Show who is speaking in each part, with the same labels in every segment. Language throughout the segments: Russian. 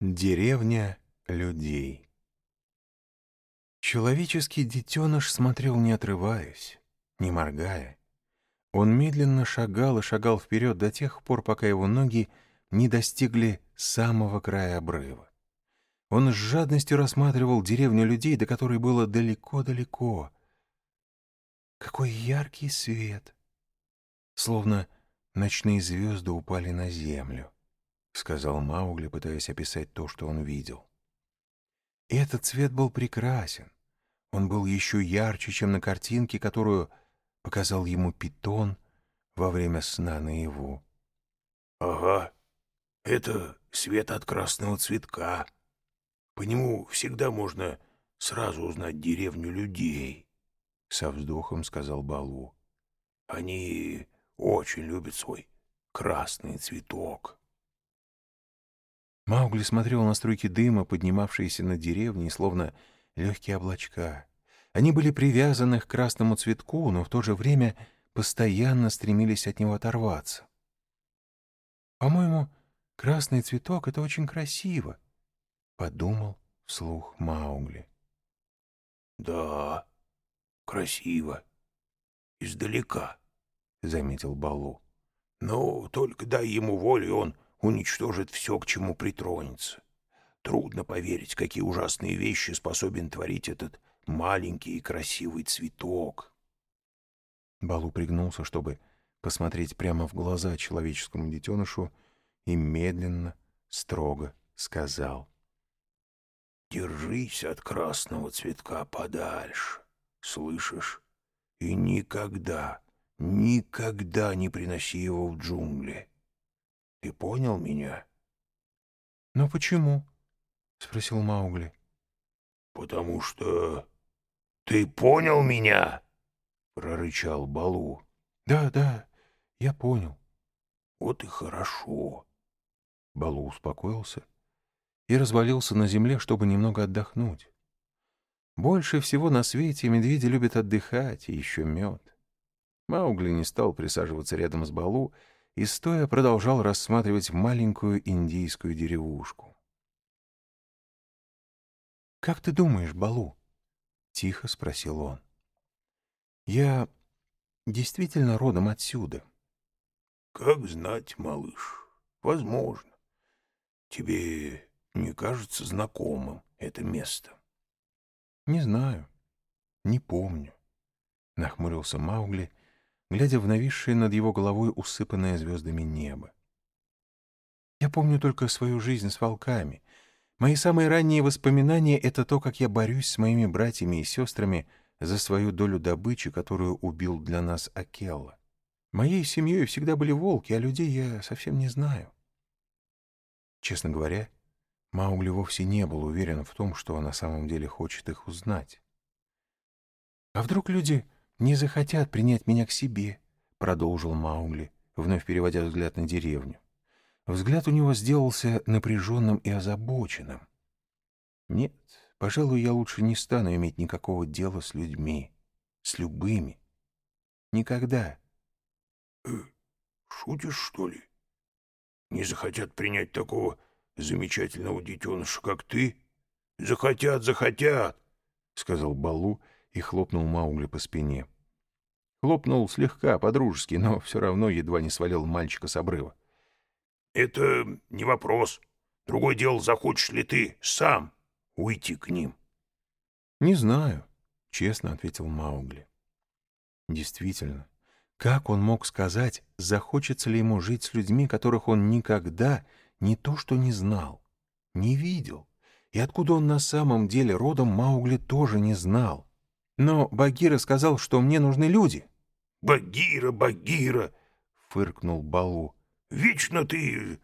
Speaker 1: Деревня людей. Человеческий детеныш смотрел, не отрываясь, не моргая. Он медленно шагал и шагал вперед до тех пор, пока его ноги не достигли самого края обрыва. Он с жадностью рассматривал деревню людей, до которой было далеко-далеко. Какой яркий свет! Словно ночные звезды упали на землю. — сказал Маугли, пытаясь описать то, что он видел. Этот цвет был прекрасен. Он был еще ярче, чем на картинке, которую показал ему питон во время сна наяву.
Speaker 2: — Ага, это свет от красного цветка. По нему всегда можно сразу узнать деревню людей, — со вздохом сказал Балу. — Они очень любят свой красный цветок.
Speaker 1: — Маугли смотрел на струйки дыма, поднимавшиеся над деревней, словно легкие облачка. Они были привязаны к красному цветку, но в то же время постоянно стремились от него оторваться. «По-моему, красный цветок — это очень красиво», — подумал вслух Маугли.
Speaker 2: «Да, красиво. Издалека», — заметил Балу. «Но только дай ему волю, он уничтожит все, к чему притронется. Трудно поверить, какие ужасные вещи способен творить этот маленький и красивый цветок.
Speaker 1: Балу пригнулся, чтобы посмотреть прямо в глаза человеческому детенышу, и медленно, строго сказал.
Speaker 2: «Держись от красного цветка подальше, слышишь? И никогда, никогда не приноси его в джунгли. Ты понял меня?
Speaker 1: — Но почему? — спросил Маугли.
Speaker 2: — Потому что... Ты понял меня? — прорычал Балу.
Speaker 1: — Да, да, я понял.
Speaker 2: — Вот и хорошо.
Speaker 1: Балу успокоился и развалился на земле, чтобы немного отдохнуть. Больше всего на свете медведи любят отдыхать, и еще мед. Маугли не стал присаживаться рядом с Балу, и стоя продолжал рассматривать маленькую индийскую деревушку. «Как ты думаешь, Балу?» — тихо спросил он. «Я действительно родом отсюда?»
Speaker 2: «Как знать, малыш, возможно. Тебе не кажется знакомым это место?»
Speaker 1: «Не знаю, не помню», — нахмурился Маугли, глядя в нависшее над его головой усыпанное звездами небо. Я помню только свою жизнь с волками. Мои самые ранние воспоминания — это то, как я борюсь с моими братьями и сестрами за свою долю добычи, которую убил для нас Акелла. Моей семьей всегда были волки, а людей я совсем не знаю. Честно говоря, Маугли вовсе не был уверен в том, что на самом деле хочет их узнать. А вдруг люди не захотят принять меня к себе», — продолжил Маугли, вновь переводя взгляд на деревню. Взгляд у него сделался напряженным и озабоченным. «Нет, пожалуй, я лучше не стану иметь никакого дела с людьми, с любыми. Никогда».
Speaker 2: «Э, шутишь, что ли? Не захотят принять такого замечательного детеныша, как ты? Захотят, захотят!» — сказал Балу, — и хлопнул Маугли по спине. Хлопнул слегка, по-дружески, но все равно едва не свалил мальчика с обрыва. — Это не вопрос. Другое дело, захочешь ли ты сам уйти к ним?
Speaker 1: — Не знаю, — честно ответил Маугли. Действительно, как он мог сказать, захочется ли ему жить с людьми, которых он никогда не то что не знал, не видел, и откуда он на самом деле родом Маугли тоже не знал. Но Багира сказал, что мне нужны люди.
Speaker 2: — Багира, Багира! — фыркнул Балу. — Вечно ты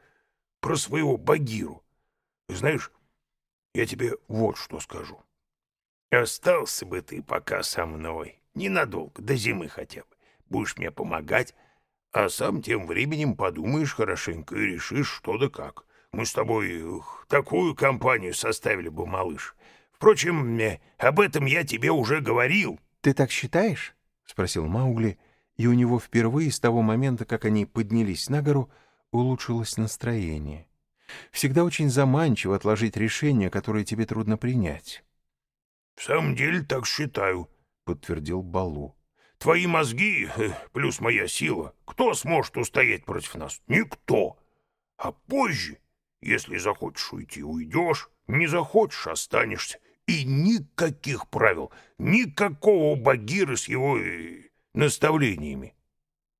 Speaker 2: про своего Багиру. Знаешь, я тебе вот что скажу. Остался бы ты пока со мной, ненадолго, до зимы хотя бы. Будешь мне помогать, а сам тем временем подумаешь хорошенько и решишь, что да как. Мы с тобой такую компанию составили бы, малыш. Впрочем, об этом я тебе уже говорил.
Speaker 1: — Ты так считаешь? — спросил Маугли, и у него впервые с того момента, как они поднялись на гору, улучшилось настроение. Всегда очень заманчиво отложить решение, которое тебе трудно принять.
Speaker 2: — В самом деле так считаю, — подтвердил Балу. — Твои мозги э, плюс моя сила. Кто сможет устоять против нас? Никто. А позже, если захочешь уйти, уйдешь, не захочешь, останешься. И никаких правил, никакого Багира с его э, наставлениями.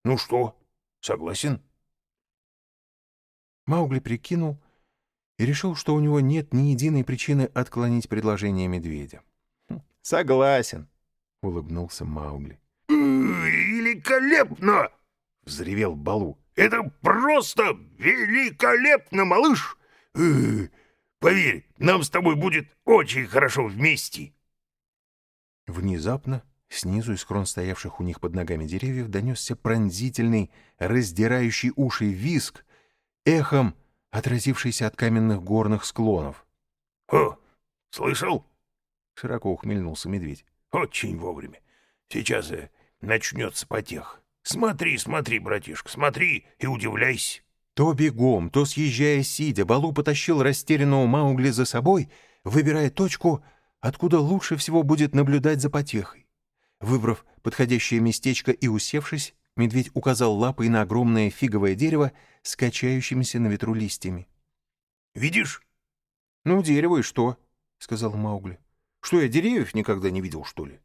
Speaker 2: Ну что, согласен?
Speaker 1: Маугли прикинул и решил, что у него нет ни единой причины отклонить предложение медведя. «Хм, «Согласен», — улыбнулся Маугли.
Speaker 2: «Великолепно!» — взревел Балу. «Это просто великолепно, малыш! Поверь, нам с тобой будет очень хорошо вместе!»
Speaker 1: Внезапно снизу из крон стоявших у них под ногами деревьев донесся пронзительный, раздирающий уши виск, эхом отразившийся от каменных горных склонов.
Speaker 2: — О, слышал?
Speaker 1: — широко ухмыльнулся медведь.
Speaker 2: — Очень вовремя. Сейчас э, начнется потех. Смотри, смотри, братишка, смотри и удивляйся.
Speaker 1: То бегом, то съезжая сидя, Балу потащил растерянного Маугли за собой, выбирая точку, откуда лучше всего будет наблюдать за потехой. Выбрав подходящее местечко и усевшись, медведь указал лапой на огромное фиговое дерево с качающимися на ветру листьями.
Speaker 2: «Видишь?»
Speaker 1: «Ну, дерево и что?» — сказал Маугли. «Что, я деревьев никогда не видел, что ли?»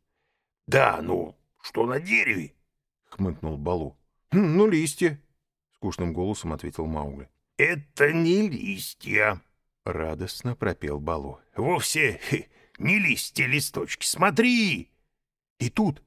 Speaker 2: «Да, ну, что на дереве?»
Speaker 1: — хмыкнул Балу. «Хм, «Ну, листья», — скучным голосом ответил Маугли.
Speaker 2: «Это не листья», —
Speaker 1: радостно пропел Балу.
Speaker 2: «Вовсе не листья, листочки. Смотри!»
Speaker 1: И тут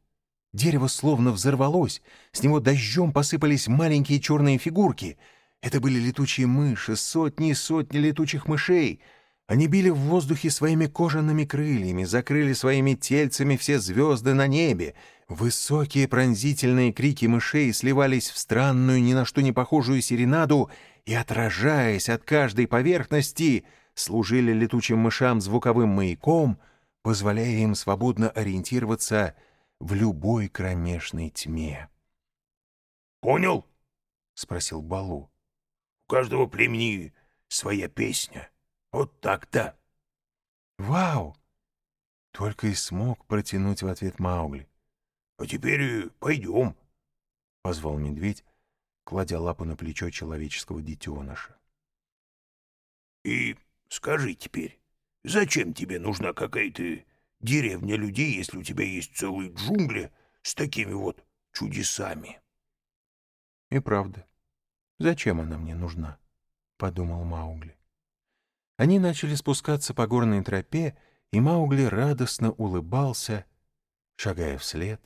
Speaker 1: дерево словно взорвалось, с него дождем посыпались маленькие черные фигурки. Это были летучие мыши, сотни и сотни летучих мышей. Они били в воздухе своими кожаными крыльями, закрыли своими тельцами все звезды на небе. Высокие пронзительные крики мышей сливались в странную, ни на что не похожую серенаду и, отражаясь от каждой поверхности, служили летучим мышам звуковым маяком, позволяя им свободно ориентироваться в любой кромешной тьме.
Speaker 2: «Понял?»
Speaker 1: — спросил Балу.
Speaker 2: «У каждого племени своя песня. Вот так-то».
Speaker 1: «Вау!» — только и смог протянуть в ответ Маугли.
Speaker 2: «А теперь пойдем», —
Speaker 1: позвал медведь, кладя лапу на плечо человеческого детеныша.
Speaker 2: «И скажи теперь, зачем тебе нужна какая-то деревня людей, если у тебя есть целые джунгли с такими вот чудесами?»
Speaker 1: И правда, зачем она мне нужна? — подумал Маугли. Они начали спускаться по горной тропе, и Маугли радостно улыбался, шагая вслед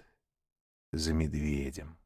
Speaker 1: за медведем.